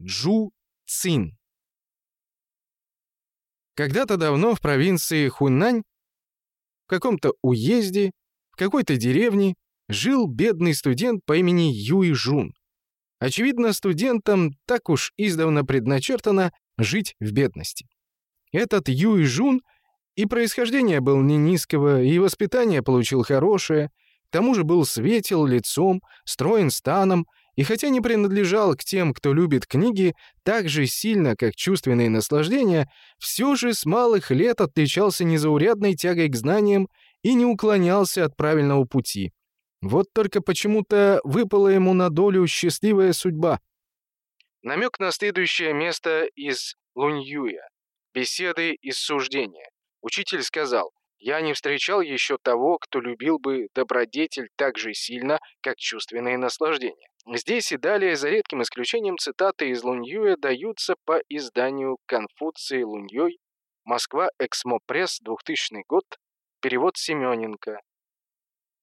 Джу Цин. Когда-то давно в провинции Хунань, в каком-то уезде, в какой-то деревне, жил бедный студент по имени Юй Жун. Очевидно, студентам так уж издавна предначертано жить в бедности. Этот Юй Жун и происхождение был не низкого, и воспитание получил хорошее, к тому же был светел лицом, строен станом, и хотя не принадлежал к тем, кто любит книги, так же сильно, как чувственные наслаждения, все же с малых лет отличался незаурядной тягой к знаниям и не уклонялся от правильного пути. Вот только почему-то выпала ему на долю счастливая судьба. Намек на следующее место из Луньюя. Беседы из суждения. Учитель сказал, «Я не встречал еще того, кто любил бы добродетель так же сильно, как чувственные наслаждения». Здесь и далее, за редким исключением, цитаты из Луньюя даются по изданию Конфуции Луньёй, Москва, Эксмо Пресс, 2000 год, перевод Семененко.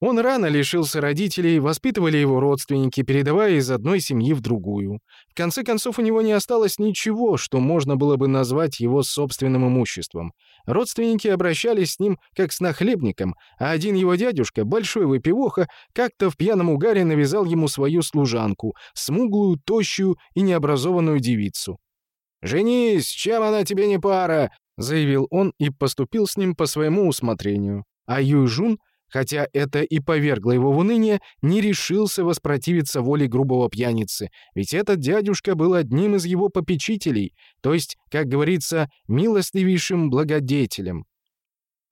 Он рано лишился родителей, воспитывали его родственники, передавая из одной семьи в другую. В конце концов, у него не осталось ничего, что можно было бы назвать его собственным имуществом. Родственники обращались с ним как с нахлебником, а один его дядюшка, большой выпивоха, как-то в пьяном угаре навязал ему свою служанку, смуглую, тощую и необразованную девицу. «Женись, чем она тебе не пара?» — заявил он и поступил с ним по своему усмотрению. А Юйжун — хотя это и повергло его в уныние, не решился воспротивиться воле грубого пьяницы, ведь этот дядюшка был одним из его попечителей, то есть, как говорится, милостивейшим благодетелем.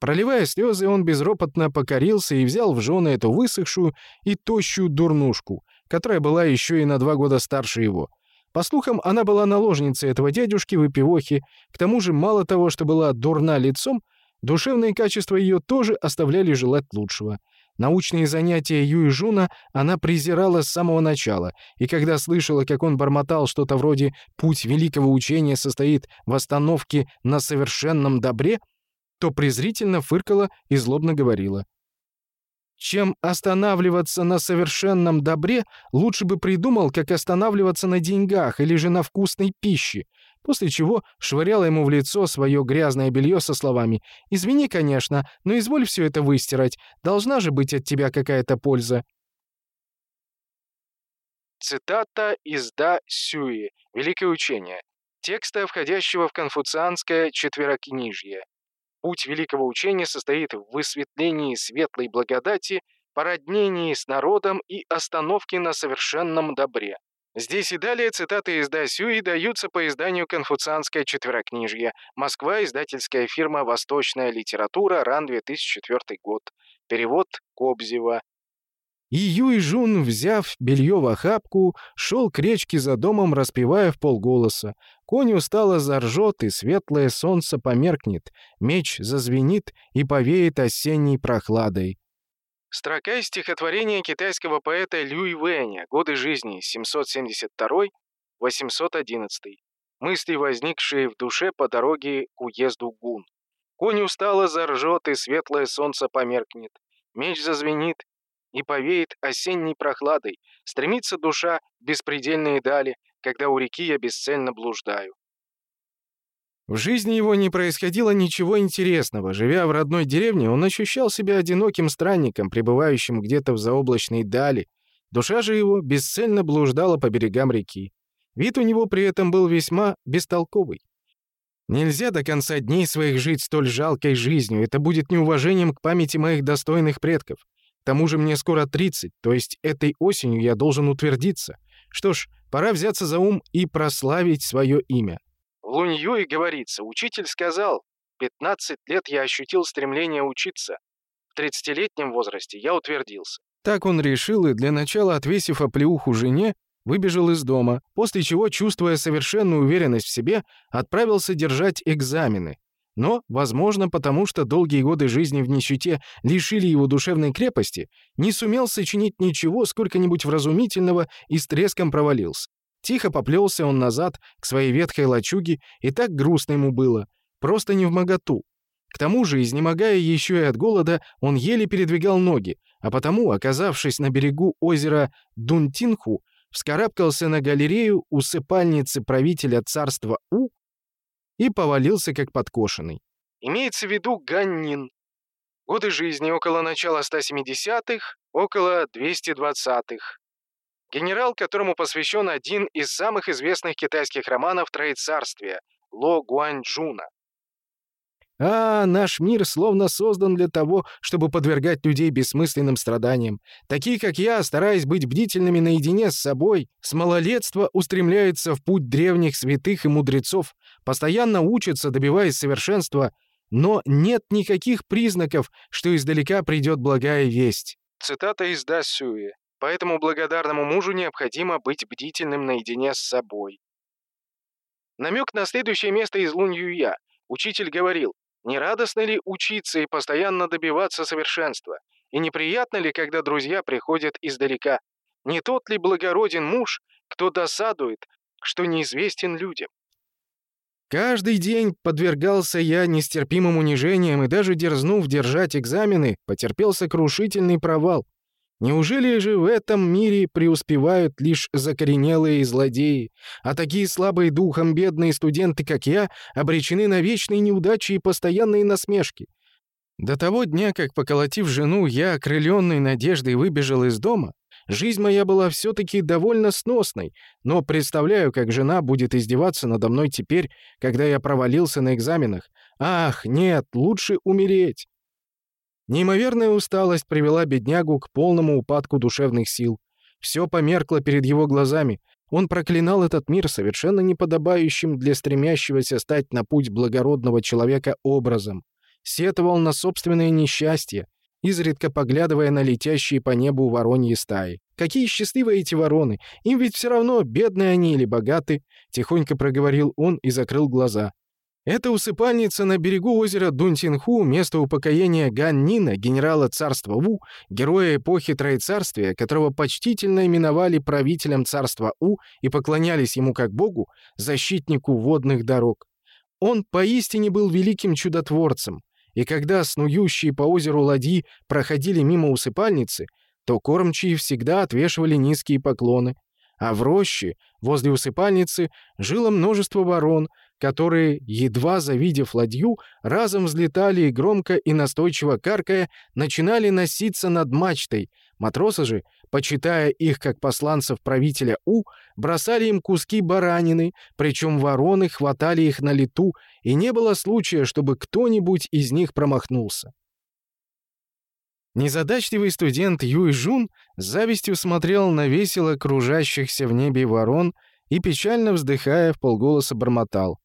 Проливая слезы, он безропотно покорился и взял в жены эту высохшую и тощую дурнушку, которая была еще и на два года старше его. По слухам, она была наложницей этого дядюшки-выпивохи, к тому же мало того, что была дурна лицом, Душевные качества ее тоже оставляли желать лучшего. Научные занятия Юи Жуна она презирала с самого начала, и когда слышала, как он бормотал что-то вроде «путь великого учения состоит в остановке на совершенном добре», то презрительно фыркала и злобно говорила. Чем останавливаться на совершенном добре, лучше бы придумал, как останавливаться на деньгах или же на вкусной пище после чего швыряла ему в лицо свое грязное белье со словами «Извини, конечно, но изволь все это выстирать, должна же быть от тебя какая-то польза». Цитата из Да Сюи, Великое учение, текста, входящего в конфуцианское четверокнижье. Путь великого учения состоит в высветлении светлой благодати, породнении с народом и остановке на совершенном добре. Здесь и далее цитаты из Да Сюи даются по изданию «Конфуцианское четверокнижье», Москва, издательская фирма «Восточная литература», РАН, 2004 год. Перевод Кобзева. И Юй Жун, взяв белье в охапку, шел к речке за домом, распевая в полголоса. Конь устало заржет, и светлое солнце померкнет, меч зазвенит и повеет осенней прохладой. Строка из стихотворения китайского поэта Люй Вэня «Годы жизни 772-811». Мысли, возникшие в душе по дороге к уезду Гун. Конь устало заржет, и светлое солнце померкнет. Меч зазвенит и повеет осенней прохладой. Стремится душа в беспредельные дали, когда у реки я бесцельно блуждаю. В жизни его не происходило ничего интересного. Живя в родной деревне, он ощущал себя одиноким странником, пребывающим где-то в заоблачной дали. Душа же его бесцельно блуждала по берегам реки. Вид у него при этом был весьма бестолковый. Нельзя до конца дней своих жить столь жалкой жизнью, это будет неуважением к памяти моих достойных предков. К тому же мне скоро 30, то есть этой осенью я должен утвердиться. Что ж, пора взяться за ум и прославить свое имя. В Луньюе говорится, учитель сказал, 15 лет я ощутил стремление учиться. В 30-летнем возрасте я утвердился. Так он решил и, для начала отвесив оплеуху жене, выбежал из дома, после чего, чувствуя совершенную уверенность в себе, отправился держать экзамены. Но, возможно, потому что долгие годы жизни в нищете лишили его душевной крепости, не сумел сочинить ничего сколько-нибудь вразумительного и с треском провалился. Тихо поплелся он назад к своей ветхой лачуге, и так грустно ему было, просто не в моготу. К тому же, изнемогая еще и от голода, он еле передвигал ноги, а потому, оказавшись на берегу озера Дунтинху, вскарабкался на галерею усыпальницы правителя царства У и повалился как подкошенный. Имеется в виду Ганнин. Годы жизни около начала 170-х, около 220-х. Генерал, которому посвящен один из самых известных китайских романов «Троецарствие» Ло Гуанчжуна. А, наш мир словно создан для того, чтобы подвергать людей бессмысленным страданиям. Такие, как я, стараясь быть бдительными наедине с собой, с малолетства устремляются в путь древних святых и мудрецов, постоянно учатся, добиваясь совершенства, но нет никаких признаков, что издалека придет благая весть. Цитата из Дасюи. «Поэтому благодарному мужу необходимо быть бдительным наедине с собой». Намек на следующее место из Лунь Юя. Учитель говорил, не радостно ли учиться и постоянно добиваться совершенства? И неприятно ли, когда друзья приходят издалека? Не тот ли благороден муж, кто досадует, что неизвестен людям? Каждый день подвергался я нестерпимым унижениям и даже дерзнув держать экзамены, потерпел сокрушительный провал. Неужели же в этом мире преуспевают лишь закоренелые злодеи, а такие слабые духом бедные студенты, как я, обречены на вечные неудачи и постоянные насмешки? До того дня, как, поколотив жену, я, окрыленный надеждой, выбежал из дома, жизнь моя была все-таки довольно сносной, но представляю, как жена будет издеваться надо мной теперь, когда я провалился на экзаменах. Ах, нет, лучше умереть. Неимоверная усталость привела беднягу к полному упадку душевных сил. Все померкло перед его глазами. Он проклинал этот мир совершенно неподобающим для стремящегося стать на путь благородного человека образом. Сетовал на собственное несчастье, изредка поглядывая на летящие по небу вороньи стаи. «Какие счастливые эти вороны! Им ведь все равно, бедные они или богаты!» — тихонько проговорил он и закрыл глаза. Это усыпальница на берегу озера Дунсинху, место упокоения Ган Нина, генерала царства Ву, героя эпохи Троецарствия, которого почтительно именовали правителем царства У и поклонялись ему как богу, защитнику водных дорог. Он поистине был великим чудотворцем, и когда снующие по озеру ладьи проходили мимо усыпальницы, то кормчие всегда отвешивали низкие поклоны, а в роще, возле усыпальницы, жило множество ворон, которые, едва завидев ладью, разом взлетали и громко и настойчиво каркая, начинали носиться над мачтой. Матросы же, почитая их как посланцев правителя У, бросали им куски баранины, причем вороны хватали их на лету, и не было случая, чтобы кто-нибудь из них промахнулся. Незадачливый студент Юй Жун с завистью смотрел на весело кружащихся в небе ворон и, печально вздыхая, в полголоса бормотал.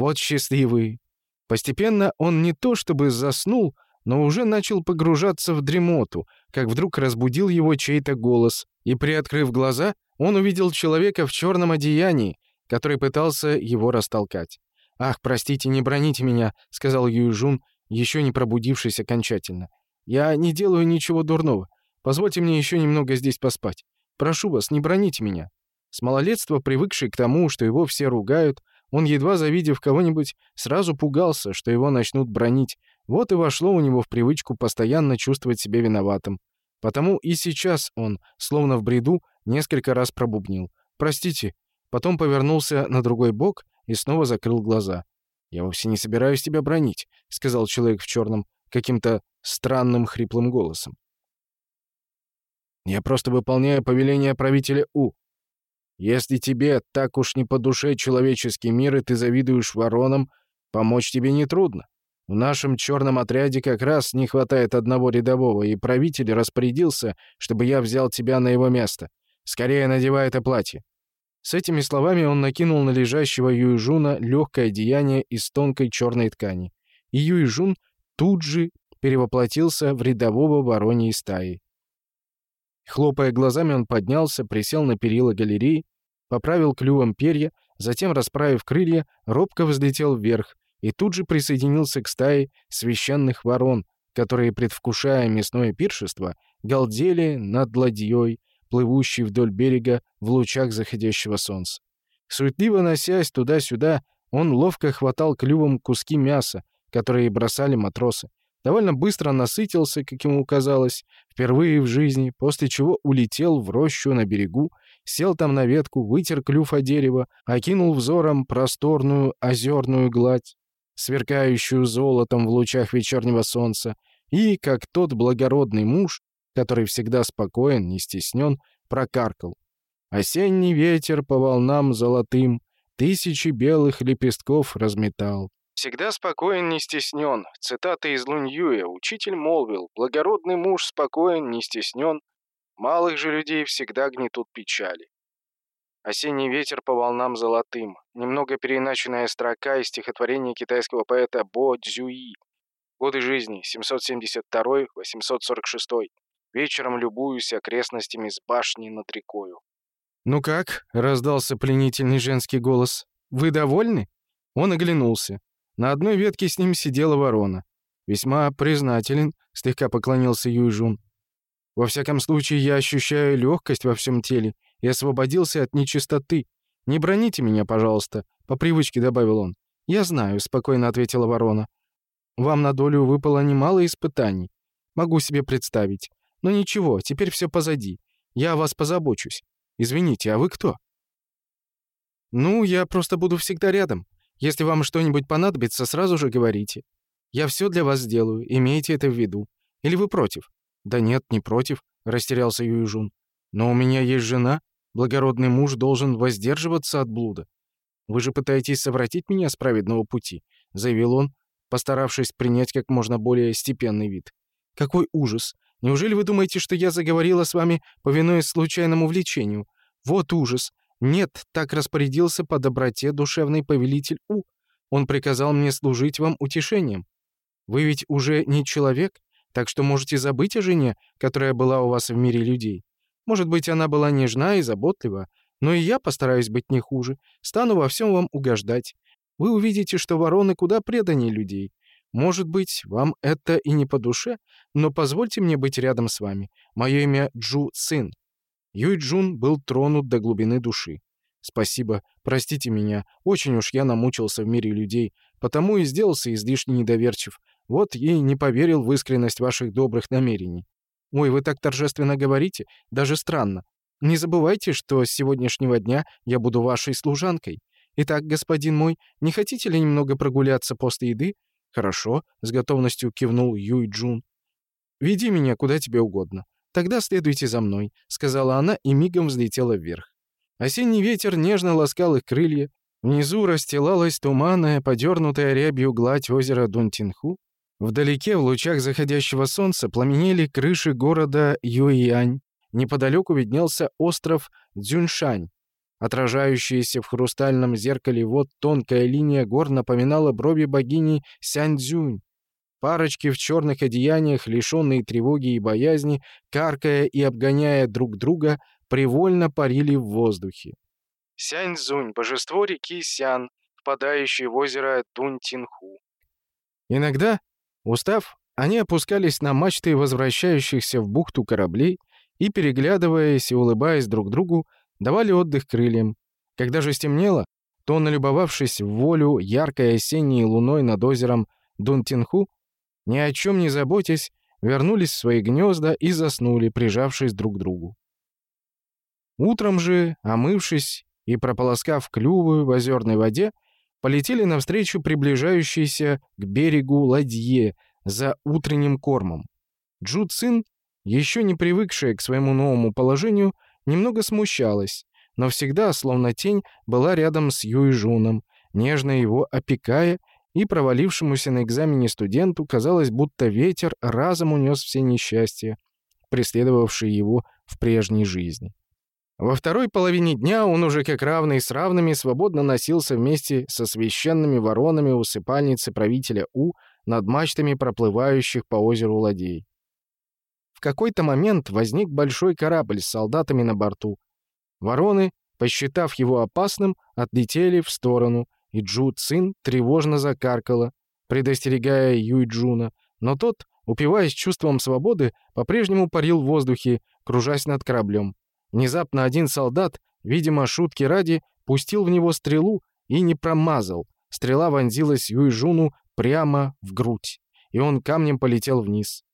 Вот счастливый. Постепенно он не то чтобы заснул, но уже начал погружаться в дремоту, как вдруг разбудил его чей-то голос, и, приоткрыв глаза, он увидел человека в черном одеянии, который пытался его растолкать. «Ах, простите, не броните меня», — сказал Юйжун, еще не пробудившись окончательно. «Я не делаю ничего дурного. Позвольте мне еще немного здесь поспать. Прошу вас, не броните меня». С малолетства, привыкший к тому, что его все ругают, он, едва завидев кого-нибудь, сразу пугался, что его начнут бронить. Вот и вошло у него в привычку постоянно чувствовать себя виноватым. Потому и сейчас он, словно в бреду, несколько раз пробубнил. «Простите». Потом повернулся на другой бок и снова закрыл глаза. «Я вовсе не собираюсь тебя бронить», — сказал человек в черном каким-то странным хриплым голосом. «Я просто выполняю повеление правителя У. Если тебе так уж не по душе человеческий мир, и ты завидуешь воронам, помочь тебе нетрудно. В нашем черном отряде как раз не хватает одного рядового, и правитель распорядился, чтобы я взял тебя на его место. Скорее надевай это платье». С этими словами он накинул на лежащего Юйжуна легкое одеяние из тонкой черной ткани. И Юйжун тут же перевоплотился в рядового вороньей стаи. Хлопая глазами, он поднялся, присел на перила галереи, поправил клювом перья, затем, расправив крылья, робко взлетел вверх и тут же присоединился к стае священных ворон, которые, предвкушая мясное пиршество, галдели над ладьей, плывущей вдоль берега в лучах заходящего солнца. Суетливо носясь туда-сюда, он ловко хватал клювом куски мяса, которые бросали матросы довольно быстро насытился, как ему казалось, впервые в жизни, после чего улетел в рощу на берегу, сел там на ветку, вытер клюв о дерево, окинул взором просторную озерную гладь, сверкающую золотом в лучах вечернего солнца, и, как тот благородный муж, который всегда спокоен, не стеснен, прокаркал. Осенний ветер по волнам золотым тысячи белых лепестков разметал. Всегда спокоен, не стеснен. Цитата из Луньюя. Учитель молвил, благородный муж спокоен, не стеснен. Малых же людей всегда гнетут печали. Осенний ветер по волнам золотым. Немного переиначенная строка из стихотворения китайского поэта Бо Цзюи. Годы жизни 772-846. Вечером любуюсь окрестностями с башни над рекою. «Ну как?» — раздался пленительный женский голос. «Вы довольны?» Он оглянулся. На одной ветке с ним сидела ворона. «Весьма признателен», — слегка поклонился Юйжун. «Во всяком случае, я ощущаю легкость во всем теле и освободился от нечистоты. Не броните меня, пожалуйста», — по привычке добавил он. «Я знаю», — спокойно ответила ворона. «Вам на долю выпало немало испытаний. Могу себе представить. Но ничего, теперь все позади. Я о вас позабочусь. Извините, а вы кто?» «Ну, я просто буду всегда рядом. Если вам что-нибудь понадобится, сразу же говорите. Я все для вас сделаю, имейте это в виду. Или вы против?» «Да нет, не против», — растерялся Юйжун. «Но у меня есть жена. Благородный муж должен воздерживаться от блуда. Вы же пытаетесь совратить меня с праведного пути», — заявил он, постаравшись принять как можно более степенный вид. «Какой ужас! Неужели вы думаете, что я заговорила с вами, повинуясь случайному влечению? Вот ужас! Нет, так распорядился по доброте душевный повелитель У. Он приказал мне служить вам утешением. Вы ведь уже не человек, так что можете забыть о жене, которая была у вас в мире людей. Может быть, она была нежна и заботлива, но и я постараюсь быть не хуже, стану во всем вам угождать. Вы увидите, что вороны куда преданнее людей. Может быть, вам это и не по душе, но позвольте мне быть рядом с вами. Мое имя Джу Цин. Юй Джун был тронут до глубины души. «Спасибо, простите меня, очень уж я намучился в мире людей, потому и сделался излишне недоверчив. Вот и не поверил в искренность ваших добрых намерений. Ой, вы так торжественно говорите, даже странно. Не забывайте, что с сегодняшнего дня я буду вашей служанкой. Итак, господин мой, не хотите ли немного прогуляться после еды?» «Хорошо», — с готовностью кивнул Юй Джун. «Веди меня куда тебе угодно. «Тогда следуйте за мной», — сказала она и мигом взлетела вверх. Осенний ветер нежно ласкал их крылья. Внизу расстилалась туманная, подернутая рябью гладь озера Дунтинху. Вдалеке, в лучах заходящего солнца, пламенели крыши города Юйянь. Неподалеку виднелся остров Дзюньшань. Отражающаяся в хрустальном зеркале вот тонкая линия гор напоминала брови богини Сяньцзюнь. Парочки в черных одеяниях, лишенные тревоги и боязни, каркая и обгоняя друг друга, привольно парили в воздухе. Сяньцзунь — божество реки Сян, впадающей в озеро Дунтинху. Иногда, устав, они опускались на мачты возвращающихся в бухту кораблей и, переглядываясь и улыбаясь друг другу, давали отдых крыльям. Когда же стемнело, то, налюбовавшись в волю яркой осенней луной над озером Дунтинху, ни о чем не заботясь, вернулись в свои гнезда и заснули, прижавшись друг к другу. Утром же, омывшись и прополоскав клювы в озерной воде, полетели навстречу приближающейся к берегу ладье за утренним кормом. Джу Цин, еще не привыкшая к своему новому положению, немного смущалась, но всегда, словно тень, была рядом с Юй Жуном, нежно его опекая и провалившемуся на экзамене студенту казалось, будто ветер разом унес все несчастья, преследовавшие его в прежней жизни. Во второй половине дня он уже как равный с равными свободно носился вместе со священными воронами усыпальницы правителя У над мачтами проплывающих по озеру ладей. В какой-то момент возник большой корабль с солдатами на борту. Вороны, посчитав его опасным, отлетели в сторону — и Джу Цин тревожно закаркала, предостерегая Юй Джуна, но тот, упиваясь чувством свободы, по-прежнему парил в воздухе, кружась над кораблем. Внезапно один солдат, видимо, шутки ради, пустил в него стрелу и не промазал. Стрела вонзилась Юй Джуну прямо в грудь, и он камнем полетел вниз.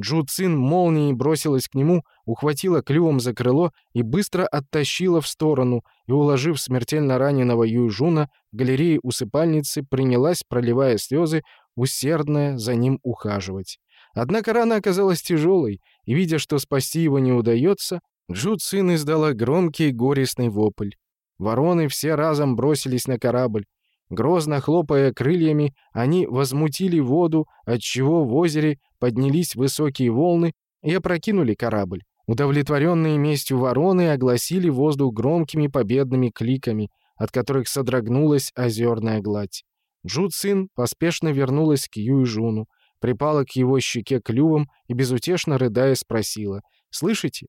Джу Цин молнией бросилась к нему, ухватила клювом за крыло и быстро оттащила в сторону, и, уложив смертельно раненого Юйжуна, в галерее усыпальницы принялась, проливая слезы, усердно за ним ухаживать. Однако рана оказалась тяжелой, и, видя, что спасти его не удается, Джу Цин издала громкий горестный вопль. Вороны все разом бросились на корабль. Грозно хлопая крыльями, они возмутили воду, отчего в озере поднялись высокие волны и опрокинули корабль. Удовлетворенные местью вороны огласили воздух громкими победными кликами, от которых содрогнулась озерная гладь. Джу поспешно вернулась к Юйжуну, припала к его щеке клювом и безутешно рыдая спросила «Слышите?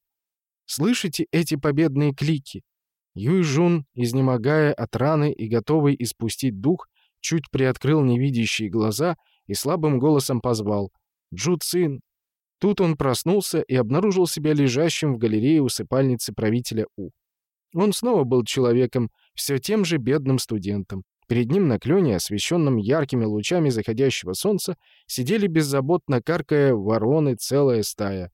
Слышите эти победные клики?» Юйжун, изнемогая от раны и готовый испустить дух, чуть приоткрыл невидящие глаза и слабым голосом позвал «Джу Цин!». Тут он проснулся и обнаружил себя лежащим в галерее усыпальницы правителя У. Он снова был человеком, все тем же бедным студентом. Перед ним на клёне, освещенном яркими лучами заходящего солнца, сидели беззаботно каркая вороны целая стая.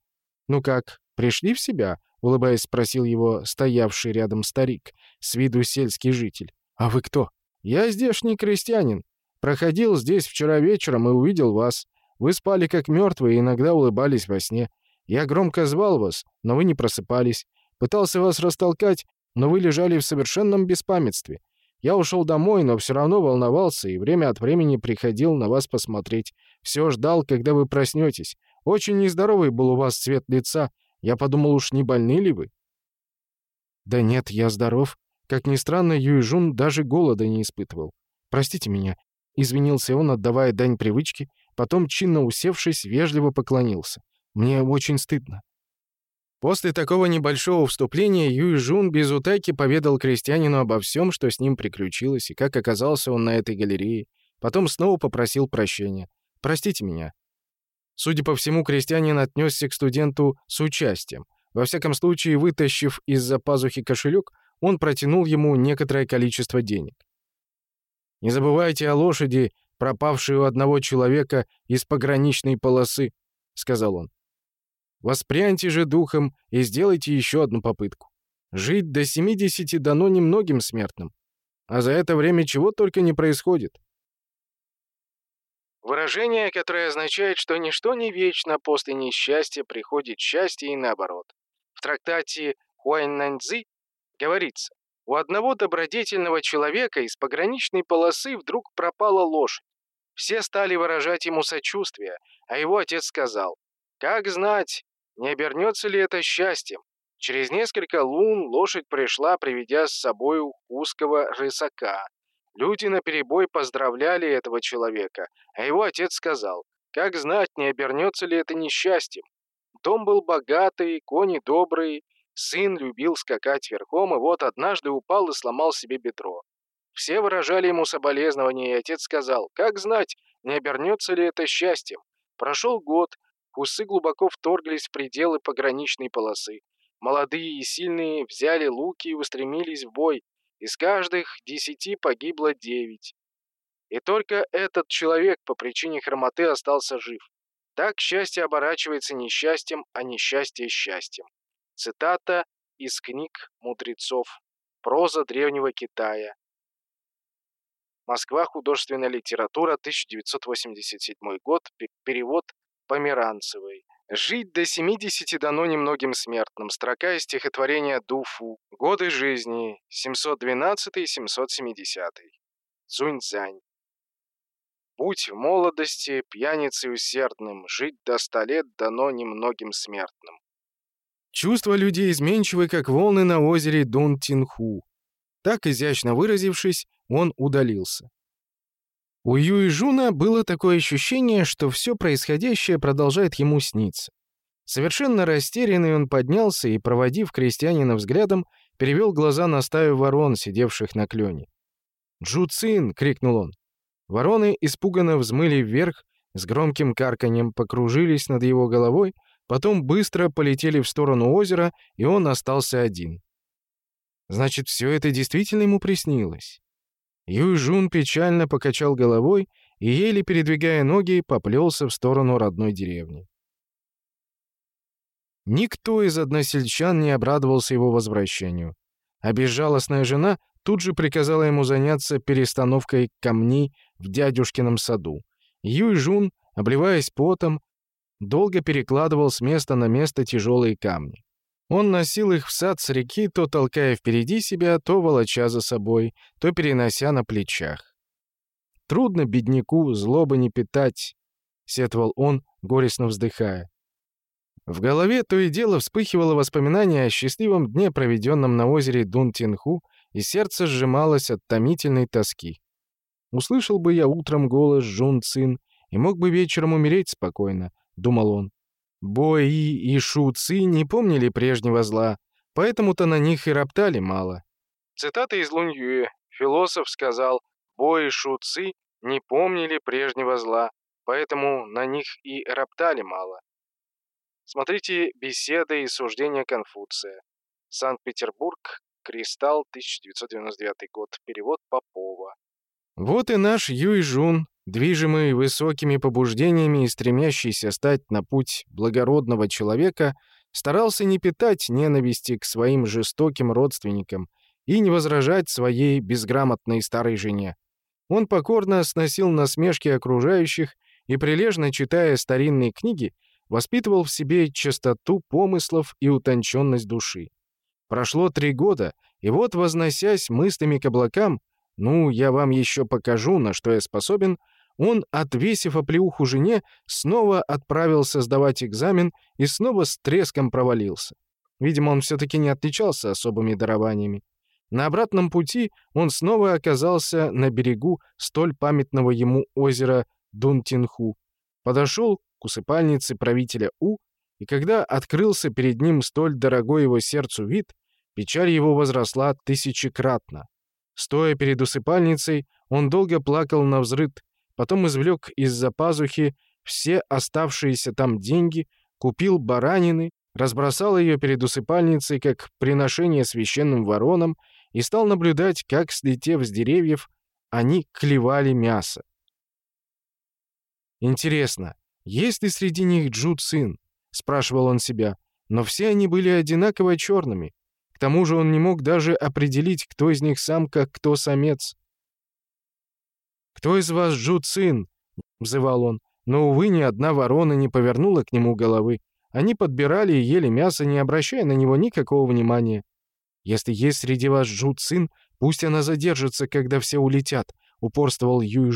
«Ну как, пришли в себя?» — улыбаясь, спросил его стоявший рядом старик, с виду сельский житель. «А вы кто?» «Я здешний крестьянин. Проходил здесь вчера вечером и увидел вас. Вы спали как мертвые и иногда улыбались во сне. Я громко звал вас, но вы не просыпались. Пытался вас растолкать, но вы лежали в совершенном беспамятстве. Я ушел домой, но все равно волновался и время от времени приходил на вас посмотреть. Все ждал, когда вы проснетесь. Очень нездоровый был у вас цвет лица. Я подумал, уж не больны ли вы?» «Да нет, я здоров». Как ни странно, Юйжун даже голода не испытывал. «Простите меня», — извинился он, отдавая дань привычке, потом, чинно усевшись, вежливо поклонился. «Мне очень стыдно». После такого небольшого вступления Юй Жун без утайки поведал крестьянину обо всем, что с ним приключилось, и как оказался он на этой галерее. Потом снова попросил прощения. «Простите меня». Судя по всему, крестьянин отнесся к студенту с участием. Во всяком случае, вытащив из-за пазухи кошелек, он протянул ему некоторое количество денег. «Не забывайте о лошади, пропавшей у одного человека из пограничной полосы», — сказал он. Воспряньте же духом и сделайте еще одну попытку. Жить до 70 дано немногим смертным. А за это время чего только не происходит. Выражение, которое означает, что ничто не вечно, после несчастья приходит счастье и наоборот. В трактате Хуайнаньцзи говорится, у одного добродетельного человека из пограничной полосы вдруг пропала лошадь. Все стали выражать ему сочувствие, а его отец сказал, «Как знать, не обернется ли это счастьем? Через несколько лун лошадь пришла, приведя с собой узкого рысака. Люди наперебой поздравляли этого человека, а его отец сказал, как знать, не обернется ли это несчастьем. Дом был богатый, кони добрые, сын любил скакать верхом, и вот однажды упал и сломал себе бедро. Все выражали ему соболезнования, и отец сказал, как знать, не обернется ли это счастьем. Прошел год, Кусы глубоко вторглись в пределы пограничной полосы. Молодые и сильные взяли луки и устремились в бой. Из каждых десяти погибло девять. И только этот человек по причине хромоты остался жив. Так счастье оборачивается несчастьем, а несчастье счастьем. Цитата из книг мудрецов. Проза древнего Китая. Москва. Художественная литература. 1987 год. Перевод Померанцевой. «Жить до 70 дано немногим смертным» строка из стихотворения Дуфу. Годы жизни 712-770. Цуньцзань. Будь в молодости пьяницей усердным, жить до ста лет дано немногим смертным. Чувства людей изменчивы, как волны на озере Дун-Тинху. Так изящно выразившись, он удалился. У Юи Жуна было такое ощущение, что все происходящее продолжает ему сниться. Совершенно растерянный он поднялся и, проводив крестьянина взглядом, перевел глаза на стаю ворон, сидевших на клене. «Джуцин!» — крикнул он. Вороны испуганно взмыли вверх, с громким карканьем покружились над его головой, потом быстро полетели в сторону озера, и он остался один. Значит, все это действительно ему приснилось. Юйжун печально покачал головой и, еле передвигая ноги, поплелся в сторону родной деревни. Никто из односельчан не обрадовался его возвращению. А безжалостная жена тут же приказала ему заняться перестановкой камней в дядюшкином саду. Юй Жун, обливаясь потом, долго перекладывал с места на место тяжелые камни. Он носил их в сад с реки, то толкая впереди себя, то волоча за собой, то перенося на плечах. «Трудно бедняку злобы не питать», — сетовал он, горестно вздыхая. В голове то и дело вспыхивало воспоминание о счастливом дне, проведенном на озере Дун-Тинху, и сердце сжималось от томительной тоски. Услышал бы я утром голос Жун Цин и мог бы вечером умереть спокойно, — думал он. Бои и Шу не помнили прежнего зла, поэтому-то на них и роптали мало. Цитата из Лунь Юэ. Философ сказал, Бо и Шу не помнили прежнего зла, поэтому на них и роптали мало. Смотрите «Беседы и суждения Конфуция». Санкт-Петербург, Кристалл, 1999 год. Перевод Попова. Вот и наш Юй Жун, движимый высокими побуждениями и стремящийся стать на путь благородного человека, старался не питать ненависти к своим жестоким родственникам и не возражать своей безграмотной старой жене. Он покорно сносил насмешки окружающих и, прилежно читая старинные книги, воспитывал в себе чистоту помыслов и утонченность души. Прошло три года, и вот, возносясь мыслями к облакам, «Ну, я вам еще покажу, на что я способен», он, отвесив оплеуху жене, снова отправился сдавать экзамен и снова с треском провалился. Видимо, он все-таки не отличался особыми дарованиями. На обратном пути он снова оказался на берегу столь памятного ему озера Дунтинху. Подошел к усыпальнице правителя У, и когда открылся перед ним столь дорогой его сердцу вид, печаль его возросла тысячекратно. Стоя перед усыпальницей, он долго плакал на взрыд, потом извлек из-за пазухи все оставшиеся там деньги, купил баранины, разбросал ее перед усыпальницей как приношение священным воронам и стал наблюдать, как, слетев с деревьев, они клевали мясо. Интересно, «Есть ли среди них Джу Цин?» — спрашивал он себя. Но все они были одинаково черными. К тому же он не мог даже определить, кто из них самка, кто самец. «Кто из вас Джу Цин?» — взывал он. Но, увы, ни одна ворона не повернула к нему головы. Они подбирали и ели мясо, не обращая на него никакого внимания. «Если есть среди вас Джу Цин, пусть она задержится, когда все улетят», — упорствовал Юй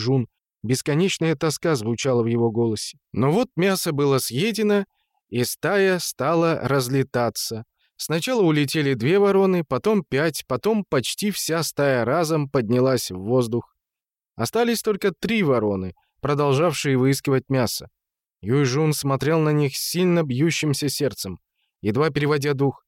Бесконечная тоска звучала в его голосе. Но вот мясо было съедено, и стая стала разлетаться. Сначала улетели две вороны, потом пять, потом почти вся стая разом поднялась в воздух. Остались только три вороны, продолжавшие выискивать мясо. Юйжун смотрел на них с сильно бьющимся сердцем, едва переводя дух.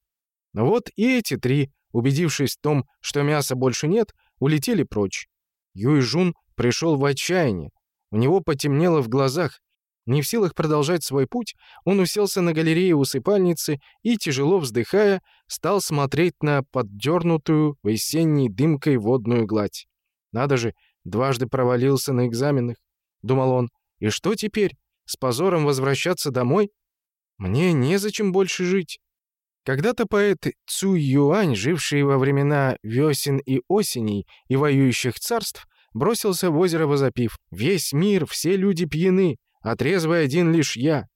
Но вот и эти три, убедившись в том, что мяса больше нет, улетели прочь. Юйжун пришел в отчаяние. У него потемнело в глазах. Не в силах продолжать свой путь, он уселся на галерее усыпальницы и, тяжело вздыхая, стал смотреть на поддернутую весенней дымкой водную гладь. «Надо же, дважды провалился на экзаменах», — думал он. «И что теперь? С позором возвращаться домой? Мне незачем больше жить». Когда-то поэт Цу Юань, живший во времена весен и осеней и воюющих царств, бросился в озеро, возопив. «Весь мир, все люди пьяны, а трезвый один лишь я».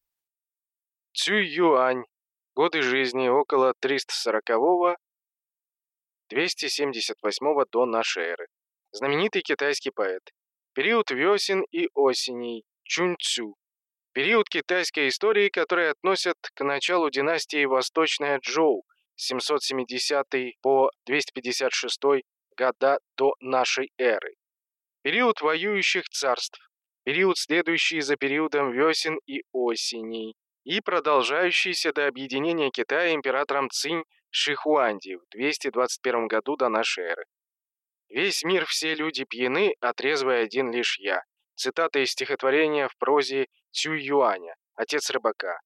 Цюй Юань. Годы жизни около 340-278 до нашей эры. Знаменитый китайский поэт. Период весен и осеней. Чунь Цю. Период китайской истории, который относят к началу династии Восточная Джоу 770 по 256 года до нашей эры. Период воюющих царств, период, следующий за периодом весен и осеней, и продолжающийся до объединения Китая императором Цинь Шихуанди в 221 году до нашей эры. «Весь мир, все люди пьяны, а трезвый один лишь я». Цитата из стихотворения в прозе Цю Юаня, отец рыбака.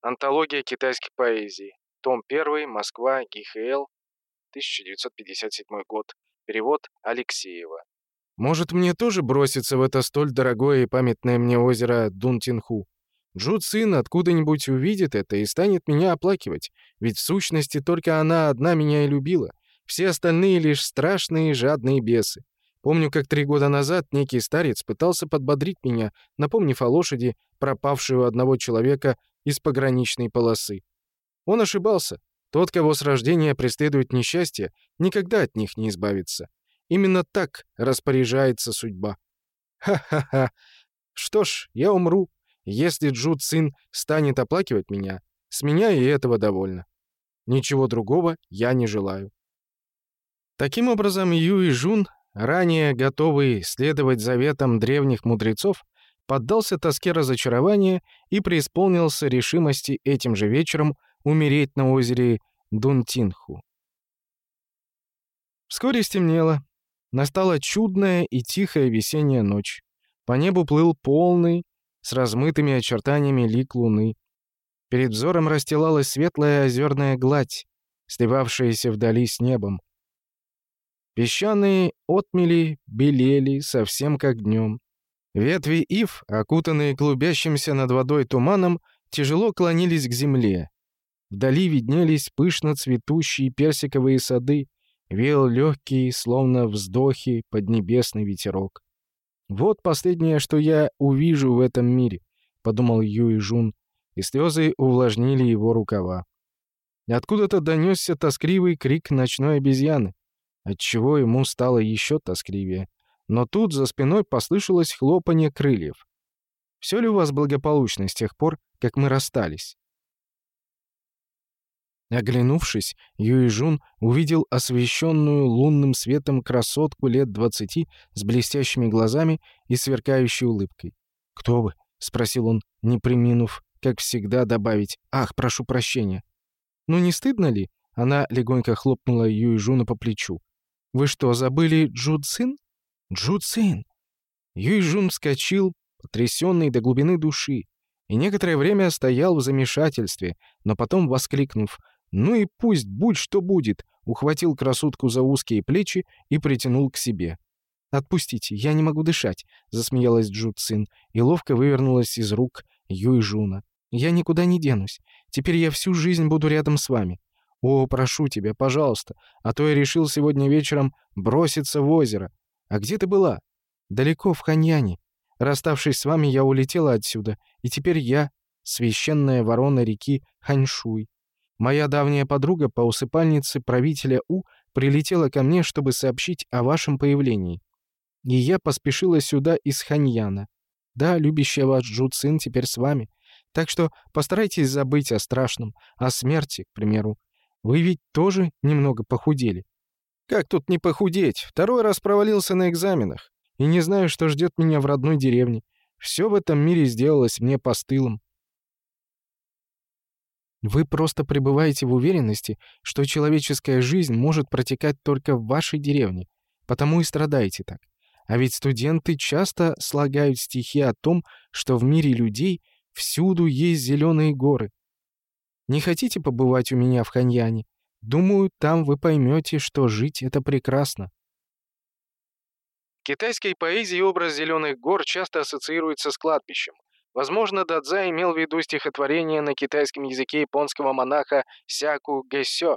Антология китайской поэзии. Том 1, Москва, ГХЛ, 1957 год. Перевод Алексеева. Может, мне тоже броситься в это столь дорогое и памятное мне озеро Дунтинху? Джу Цин откуда-нибудь увидит это и станет меня оплакивать, ведь в сущности только она одна меня и любила. Все остальные лишь страшные жадные бесы. Помню, как три года назад некий старец пытался подбодрить меня, напомнив о лошади, пропавшую одного человека из пограничной полосы. Он ошибался. Тот, кого с рождения преследует несчастье, никогда от них не избавится. Именно так распоряжается судьба. Ха-ха-ха. Что ж, я умру. Если Джу Цин станет оплакивать меня, с меня и этого довольно. Ничего другого я не желаю. Таким образом, Ю и Жун, ранее готовый следовать заветам древних мудрецов, поддался тоске разочарования и преисполнился решимости этим же вечером умереть на озере Дунтинху. Вскоре стемнело. Настала чудная и тихая весенняя ночь. По небу плыл полный, с размытыми очертаниями лик луны. Перед взором расстилалась светлая озерная гладь, сливавшаяся вдали с небом. Песчаные отмели белели совсем как днем. Ветви ив, окутанные клубящимся над водой туманом, тяжело клонились к земле. Вдали виднелись пышно цветущие персиковые сады, веял легкий, словно вздохи, поднебесный ветерок. «Вот последнее, что я увижу в этом мире», — подумал Юй Жун, и слезы увлажнили его рукава. Откуда-то донесся тоскливый крик ночной обезьяны отчего ему стало еще тоскливее. Но тут за спиной послышалось хлопанье крыльев. «Все ли у вас благополучно с тех пор, как мы расстались?» Оглянувшись, Юижун увидел освещенную лунным светом красотку лет двадцати с блестящими глазами и сверкающей улыбкой. «Кто вы?» — спросил он, не приминув, как всегда, добавить «Ах, прошу прощения». «Ну не стыдно ли?» — она легонько хлопнула Юижуна по плечу. Вы что, забыли Джуцин? Джуцин! Юйжун вскочил, потрясенный до глубины души, и некоторое время стоял в замешательстве, но потом, воскликнув «Ну и пусть, будь что будет», ухватил красотку за узкие плечи и притянул к себе. «Отпустите, я не могу дышать», — засмеялась Джуцин и ловко вывернулась из рук Юйжуна. «Я никуда не денусь. Теперь я всю жизнь буду рядом с вами. «О, прошу тебя, пожалуйста, а то я решил сегодня вечером броситься в озеро. А где ты была?» «Далеко, в Ханьяне. Расставшись с вами, я улетела отсюда, и теперь я — священная ворона реки Ханьшуй. Моя давняя подруга по усыпальнице правителя У прилетела ко мне, чтобы сообщить о вашем появлении. И я поспешила сюда из Ханьяна. Да, любящая вас Джу Цин теперь с вами. Так что постарайтесь забыть о страшном, о смерти, к примеру, вы ведь тоже немного похудели. Как тут не похудеть? Второй раз провалился на экзаменах. И не знаю, что ждет меня в родной деревне. Все в этом мире сделалось мне постылом. Вы просто пребываете в уверенности, что человеческая жизнь может протекать только в вашей деревне, потому и страдаете так. А ведь студенты часто слагают стихи о том, что в мире людей всюду есть зеленые горы, не хотите побывать у меня в Ханьяне? Думаю, там вы поймете, что жить — это прекрасно». В китайской поэзии образ зеленых гор часто ассоциируется с кладбищем. Возможно, Дадза имел в виду стихотворение на китайском языке японского монаха Сяку Гэсё,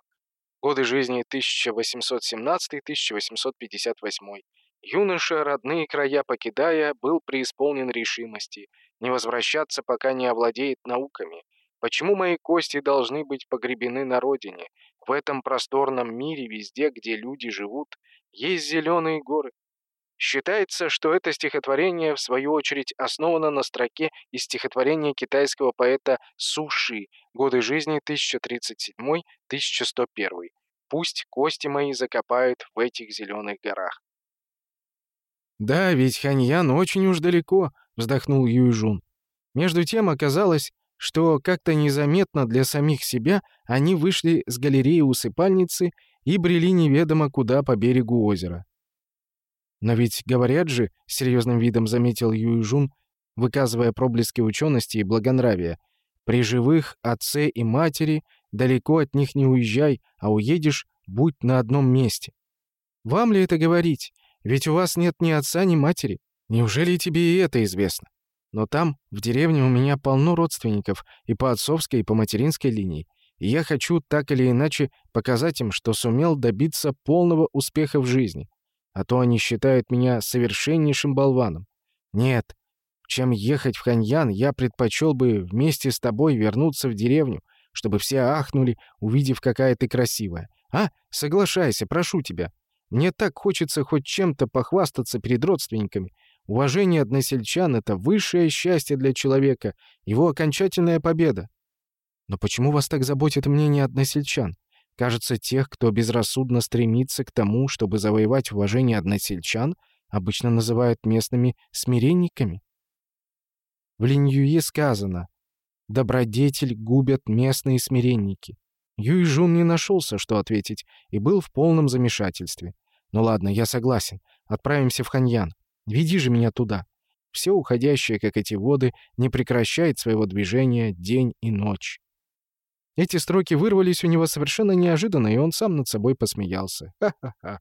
годы жизни 1817-1858. Юноша, родные края покидая, был преисполнен решимости не возвращаться, пока не овладеет науками. Почему мои кости должны быть погребены на родине? В этом просторном мире, везде, где люди живут, есть зеленые горы. Считается, что это стихотворение, в свою очередь, основано на строке из стихотворения китайского поэта Суши, годы жизни 1037-1101. «Пусть кости мои закопают в этих зеленых горах». «Да, ведь Ханьян очень уж далеко», — вздохнул Юйжун. Между тем оказалось, что как-то незаметно для самих себя они вышли с галереи усыпальницы и брели неведомо куда по берегу озера. «Но ведь говорят же», — серьезным видом заметил Юйжун, выказывая проблески учености и благонравия, «при живых отце и матери далеко от них не уезжай, а уедешь, будь на одном месте». «Вам ли это говорить? Ведь у вас нет ни отца, ни матери. Неужели тебе и это известно?» Но там, в деревне, у меня полно родственников и по отцовской, и по материнской линии. И я хочу так или иначе показать им, что сумел добиться полного успеха в жизни. А то они считают меня совершеннейшим болваном. Нет, чем ехать в Ханьян, я предпочел бы вместе с тобой вернуться в деревню, чтобы все ахнули, увидев, какая ты красивая. А, соглашайся, прошу тебя. Мне так хочется хоть чем-то похвастаться перед родственниками. Уважение односельчан — это высшее счастье для человека, его окончательная победа. Но почему вас так заботит мнение односельчан? Кажется, тех, кто безрассудно стремится к тому, чтобы завоевать уважение односельчан, обычно называют местными смиренниками. В Линьюе сказано «Добродетель губят местные смиренники». Юй Жун не нашелся, что ответить, и был в полном замешательстве. «Ну ладно, я согласен. Отправимся в Ханьян. Веди же меня туда». Все уходящее, как эти воды, не прекращает своего движения день и ночь. Эти строки вырвались у него совершенно неожиданно, и он сам над собой посмеялся. Ха-ха-ха.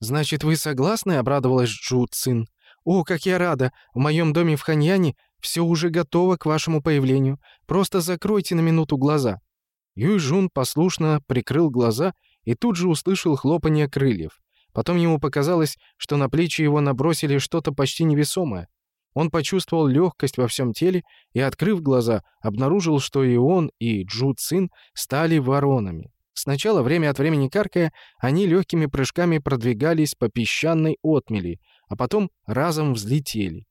«Значит, вы согласны?» — обрадовалась Джу Цин. «О, как я рада! В моем доме в Ханьяне все уже готово к вашему появлению. Просто закройте на минуту глаза». Юй Жун послушно прикрыл глаза и тут же услышал хлопанье крыльев. Потом ему показалось, что на плечи его набросили что-то почти невесомое. Он почувствовал легкость во всем теле и, открыв глаза, обнаружил, что и он, и Джу Цин стали воронами. Сначала, время от времени каркая, они легкими прыжками продвигались по песчаной отмели, а потом разом взлетели.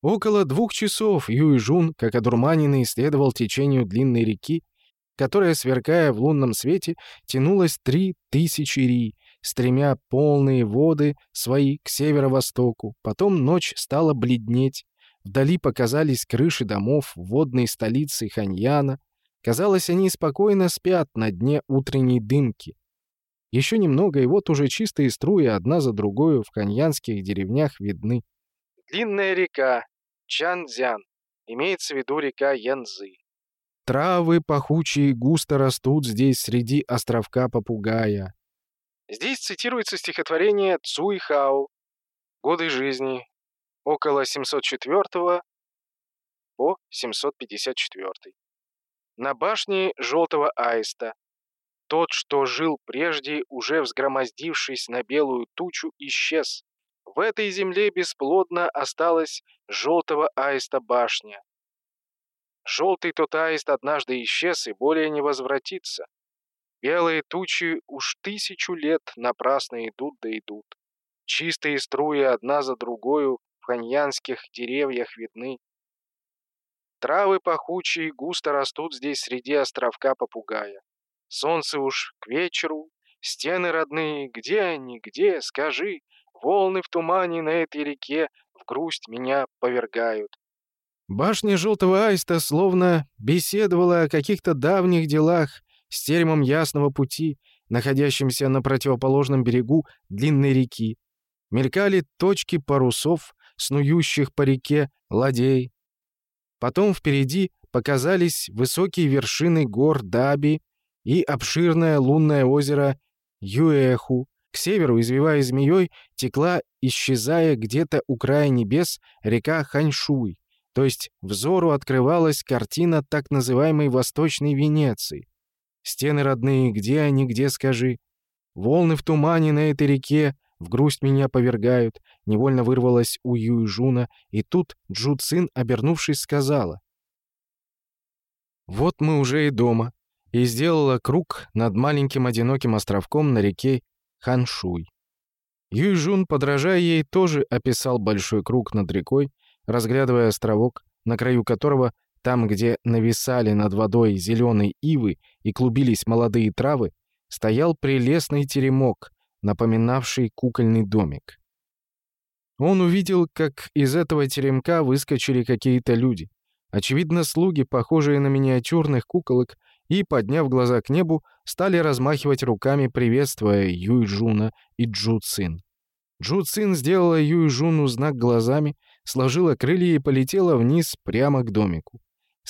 Около двух часов Юй Жун, как одурманенный, исследовал течению длинной реки, которая, сверкая в лунном свете, тянулась три тысячи ри, стремя полные воды свои к северо-востоку. Потом ночь стала бледнеть. Вдали показались крыши домов водной столицы Ханьяна. Казалось, они спокойно спят на дне утренней дымки. Еще немного, и вот уже чистые струи одна за другой в ханьянских деревнях видны. Длинная река Чанцзян, имеется в виду река Янзы. Травы пахучие густо растут здесь среди островка попугая. Здесь цитируется стихотворение Цуй Хао «Годы жизни» около 704 по 754. На башне желтого аиста. Тот, что жил прежде, уже взгромоздившись на белую тучу, исчез. В этой земле бесплодно осталась желтого аиста башня. Желтый тот аист однажды исчез и более не возвратится. Белые тучи уж тысячу лет напрасно идут да идут. Чистые струи одна за другою в ханьянских деревьях видны. Травы пахучие густо растут здесь среди островка попугая. Солнце уж к вечеру, стены родные, где они, где, скажи, волны в тумане на этой реке в грусть меня повергают. Башня Желтого Аиста словно беседовала о каких-то давних делах, с теремом Ясного пути, находящимся на противоположном берегу длинной реки. Мелькали точки парусов, снующих по реке ладей. Потом впереди показались высокие вершины гор Даби и обширное лунное озеро Юэху. К северу, извивая змеей, текла, исчезая где-то у края небес, река Ханьшуй. То есть взору открывалась картина так называемой Восточной Венеции. Стены родные, где они, где скажи? Волны в тумане на этой реке в грусть меня повергают. Невольно вырвалась у Юйжуна, и тут Джу Цин, обернувшись, сказала. «Вот мы уже и дома», и сделала круг над маленьким одиноким островком на реке Ханшуй. Юйжун, подражая ей, тоже описал большой круг над рекой, разглядывая островок, на краю которого там, где нависали над водой зеленые ивы и клубились молодые травы, стоял прелестный теремок, напоминавший кукольный домик. Он увидел, как из этого теремка выскочили какие-то люди. Очевидно, слуги, похожие на миниатюрных куколок, и, подняв глаза к небу, стали размахивать руками, приветствуя Юйджуна и Джу Цин. Джу Цин сделала Юйджуну знак глазами, сложила крылья и полетела вниз прямо к домику.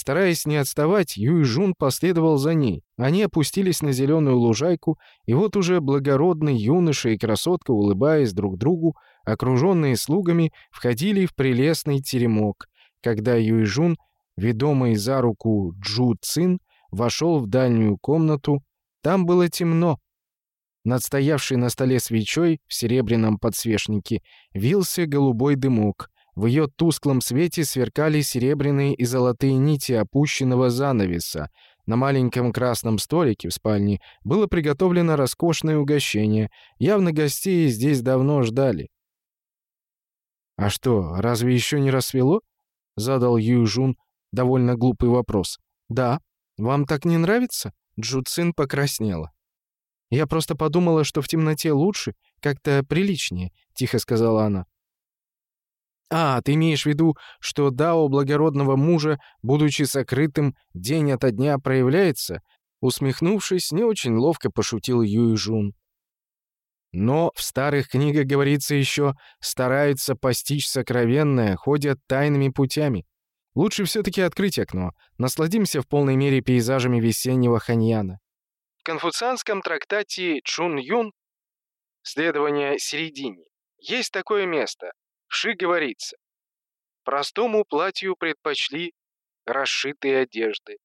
Стараясь не отставать, Юй Жун последовал за ней. Они опустились на зеленую лужайку, и вот уже благородный юноша и красотка, улыбаясь друг другу, окруженные слугами, входили в прелестный теремок, когда Юй Жун, ведомый за руку Джу Цин, вошел в дальнюю комнату. Там было темно. Над стоявшей на столе свечой в серебряном подсвечнике вился голубой дымок. В ее тусклом свете сверкали серебряные и золотые нити опущенного занавеса. На маленьком красном столике в спальне было приготовлено роскошное угощение. Явно гостей здесь давно ждали. «А что, разве еще не рассвело?» — задал Юйжун довольно глупый вопрос. «Да. Вам так не нравится?» Джуцин покраснела. «Я просто подумала, что в темноте лучше, как-то приличнее», — тихо сказала она. «А, ты имеешь в виду, что дао благородного мужа, будучи сокрытым, день ото дня проявляется?» Усмехнувшись, не очень ловко пошутил Юй Жун. Но в старых книгах говорится еще «стараются постичь сокровенное, ходят тайными путями». Лучше все-таки открыть окно. Насладимся в полной мере пейзажами весеннего Ханьяна. В конфуцианском трактате Чун Юн «Следование середине» есть такое место. Ши говорится «Простому платью предпочли расшитые одежды».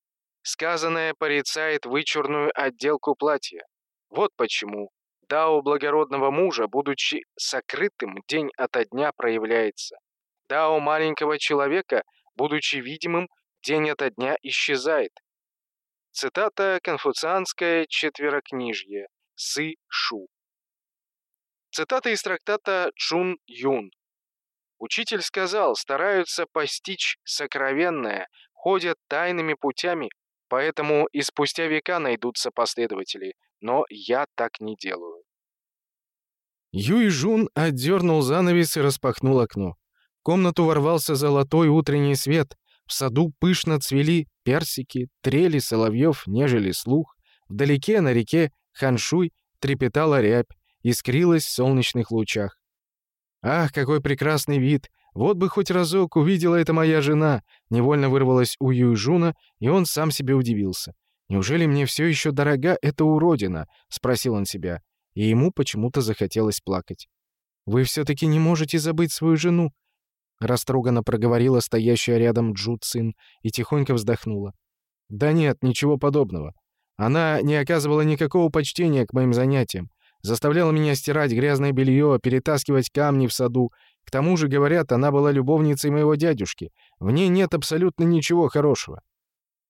Сказанное порицает вычурную отделку платья. Вот почему Дао благородного мужа, будучи сокрытым, день ото дня проявляется. Дао маленького человека, будучи видимым, день ото дня исчезает. Цитата конфуцианское четверокнижье Сы Шу. Цитата из трактата Чун Юн. Учитель сказал, стараются постичь сокровенное, ходят тайными путями, поэтому и спустя века найдутся последователи, но я так не делаю. Юй Жун отдернул занавес и распахнул окно. В комнату ворвался золотой утренний свет, в саду пышно цвели персики, трели соловьев нежели слух. Вдалеке на реке Ханшуй трепетала рябь, искрилась в солнечных лучах. «Ах, какой прекрасный вид! Вот бы хоть разок увидела это моя жена!» Невольно вырвалась у Юйжуна, и он сам себе удивился. «Неужели мне все еще дорога эта уродина?» — спросил он себя. И ему почему-то захотелось плакать. «Вы все-таки не можете забыть свою жену!» Растроганно проговорила стоящая рядом Джу Цин и тихонько вздохнула. «Да нет, ничего подобного. Она не оказывала никакого почтения к моим занятиям. Заставляла меня стирать грязное белье, перетаскивать камни в саду. К тому же, говорят, она была любовницей моего дядюшки. В ней нет абсолютно ничего хорошего.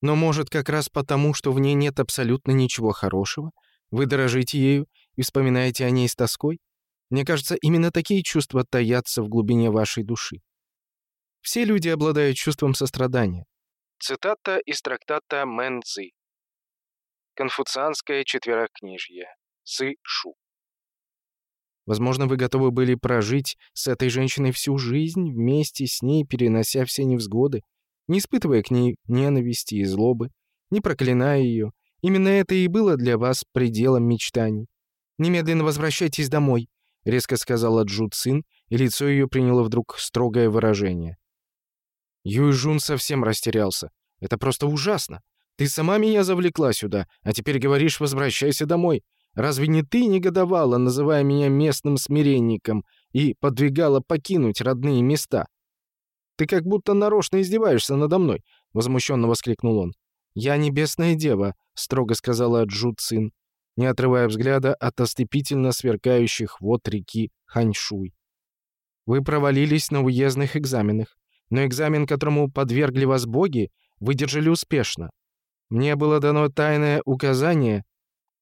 Но, может, как раз потому, что в ней нет абсолютно ничего хорошего, вы дорожите ею и вспоминаете о ней с тоской? Мне кажется, именно такие чувства таятся в глубине вашей души. Все люди обладают чувством сострадания. Цитата из трактата Мэн Цзи. Конфуцианское четверокнижье. Сы Шу. Возможно, вы готовы были прожить с этой женщиной всю жизнь, вместе с ней, перенося все невзгоды, не испытывая к ней ненависти и злобы, не проклиная ее. Именно это и было для вас пределом мечтаний. «Немедленно возвращайтесь домой», — резко сказала Джу Цин, и лицо ее приняло вдруг строгое выражение. Юй Жун совсем растерялся. «Это просто ужасно. Ты сама меня завлекла сюда, а теперь говоришь «возвращайся домой». Разве не ты негодовала, называя меня местным смиренником, и подвигала покинуть родные места? Ты как будто нарочно издеваешься надо мной», — возмущенно воскликнул он. «Я небесная дева», — строго сказала Джу Цин, не отрывая взгляда от ослепительно сверкающих вод реки Ханьшуй. «Вы провалились на уездных экзаменах но экзамен, которому подвергли вас боги, выдержали успешно. Мне было дано тайное указание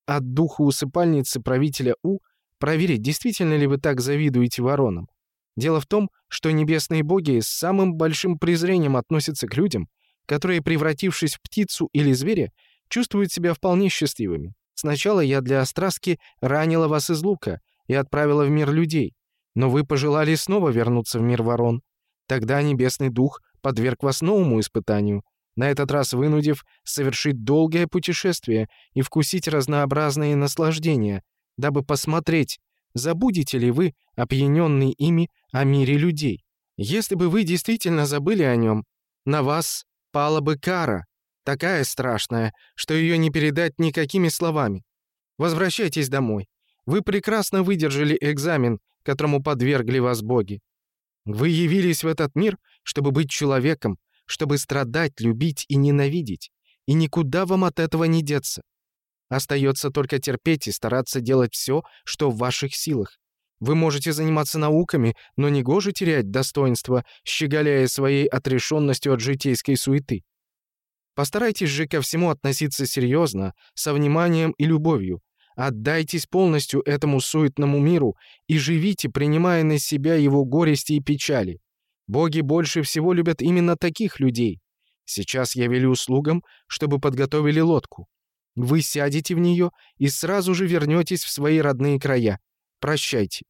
от духа усыпальницы правителя У проверить, действительно ли вы так завидуете воронам. Дело в том, что небесные боги с самым большим презрением относятся к людям, которые, превратившись в птицу или зверя, чувствуют себя вполне счастливыми. Сначала я для остраски ранила вас из лука и отправила в мир людей, но вы пожелали снова вернуться в мир ворон. Тогда Небесный Дух подверг вас новому испытанию, на этот раз вынудив совершить долгое путешествие и вкусить разнообразные наслаждения, дабы посмотреть, забудете ли вы, опьяненный ими, о мире людей. Если бы вы действительно забыли о нем, на вас спала бы кара, такая страшная, что ее не передать никакими словами. Возвращайтесь домой. Вы прекрасно выдержали экзамен, которому подвергли вас боги. Вы явились в этот мир, чтобы быть человеком, чтобы страдать, любить и ненавидеть. И никуда вам от этого не деться. Остается только терпеть и стараться делать все, что в ваших силах. Вы можете заниматься науками, но не гоже терять достоинство, щеголяя своей отрешенностью от житейской суеты. Постарайтесь же ко всему относиться серьезно, со вниманием и любовью. Отдайтесь полностью этому суетному миру и живите, принимая на себя его горести и печали. Боги больше всего любят именно таких людей. Сейчас я велю слугам, чтобы подготовили лодку. Вы сядете в нее и сразу же вернетесь в свои родные края. Прощайте».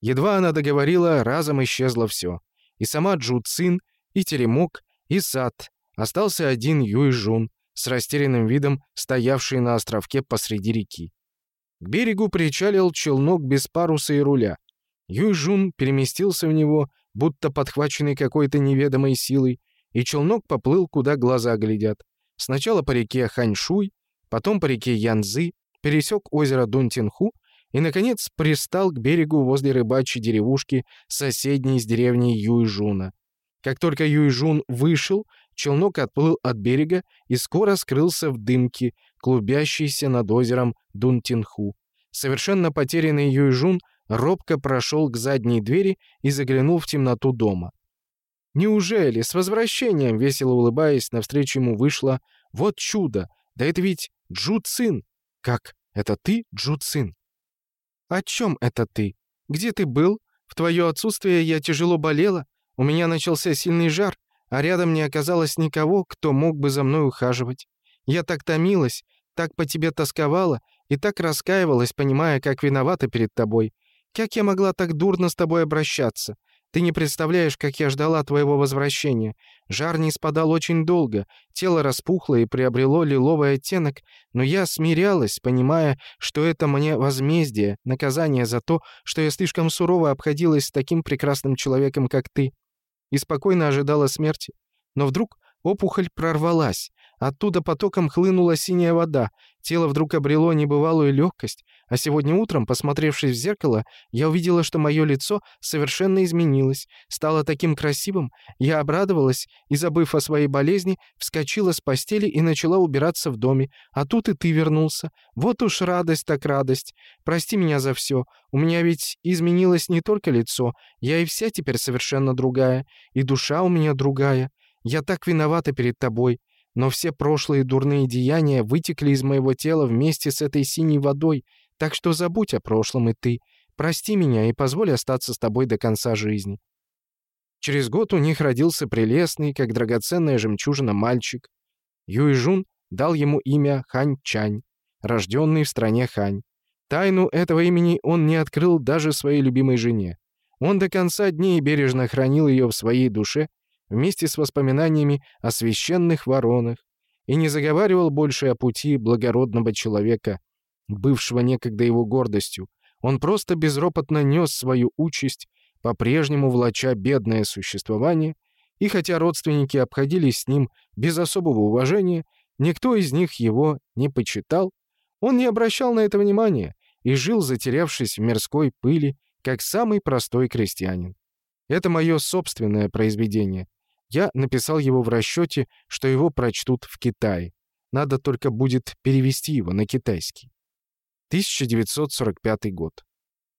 Едва она договорила, разом исчезло все. И сама Джу Цин, и теремок, и сад. Остался один Юй Жун, с растерянным видом, стоявший на островке посреди реки. К берегу причалил челнок без паруса и руля. Юй Жун переместился в него, будто подхваченный какой-то неведомой силой, и челнок поплыл, куда глаза глядят. Сначала по реке Ханьшуй, потом по реке Янзы, пересек озеро Дунтинху и, наконец, пристал к берегу возле рыбачьей деревушки, соседней с деревней Юйжуна. Как только Юйжун вышел, челнок отплыл от берега и скоро скрылся в дымке, клубящейся над озером Дунтинху. Совершенно потерянный Юйжун робко прошел к задней двери и заглянул в темноту дома. «Неужели? С возвращением!» — весело улыбаясь, навстречу ему вышла. «Вот чудо! Да это ведь Джу Цин!» «Как? Это ты, Джу Цин?» «О чем это ты? Где ты был? В твое отсутствие я тяжело болела, у меня начался сильный жар, а рядом не оказалось никого, кто мог бы за мной ухаживать. Я так томилась, так по тебе тосковала и так раскаивалась, понимая, как виновата перед тобой. Как я могла так дурно с тобой обращаться? Ты не представляешь, как я ждала твоего возвращения. Жар не спадал очень долго, тело распухло и приобрело лиловый оттенок, но я смирялась, понимая, что это мне возмездие, наказание за то, что я слишком сурово обходилась с таким прекрасным человеком, как ты, и спокойно ожидала смерти. Но вдруг опухоль прорвалась, Оттуда потоком хлынула синяя вода. Тело вдруг обрело небывалую легкость, а сегодня утром, посмотревшись в зеркало, я увидела, что мое лицо совершенно изменилось, стало таким красивым. Я обрадовалась и, забыв о своей болезни, вскочила с постели и начала убираться в доме. А тут и ты вернулся. Вот уж радость так радость. Прости меня за все. У меня ведь изменилось не только лицо, я и вся теперь совершенно другая, и душа у меня другая. Я так виновата перед тобой но все прошлые дурные деяния вытекли из моего тела вместе с этой синей водой, так что забудь о прошлом и ты. Прости меня и позволь остаться с тобой до конца жизни». Через год у них родился прелестный, как драгоценная жемчужина, мальчик. Юйжун дал ему имя Хань Чань, рожденный в стране Хань. Тайну этого имени он не открыл даже своей любимой жене. Он до конца дней бережно хранил ее в своей душе вместе с воспоминаниями о священных воронах, и не заговаривал больше о пути благородного человека, бывшего некогда его гордостью. Он просто безропотно нес свою участь, по-прежнему влача бедное существование, и хотя родственники обходились с ним без особого уважения, никто из них его не почитал, он не обращал на это внимания и жил, затерявшись в мирской пыли, как самый простой крестьянин. Это мое собственное произведение, я написал его в расчете, что его прочтут в Китае. Надо только будет перевести его на китайский. 1945 год.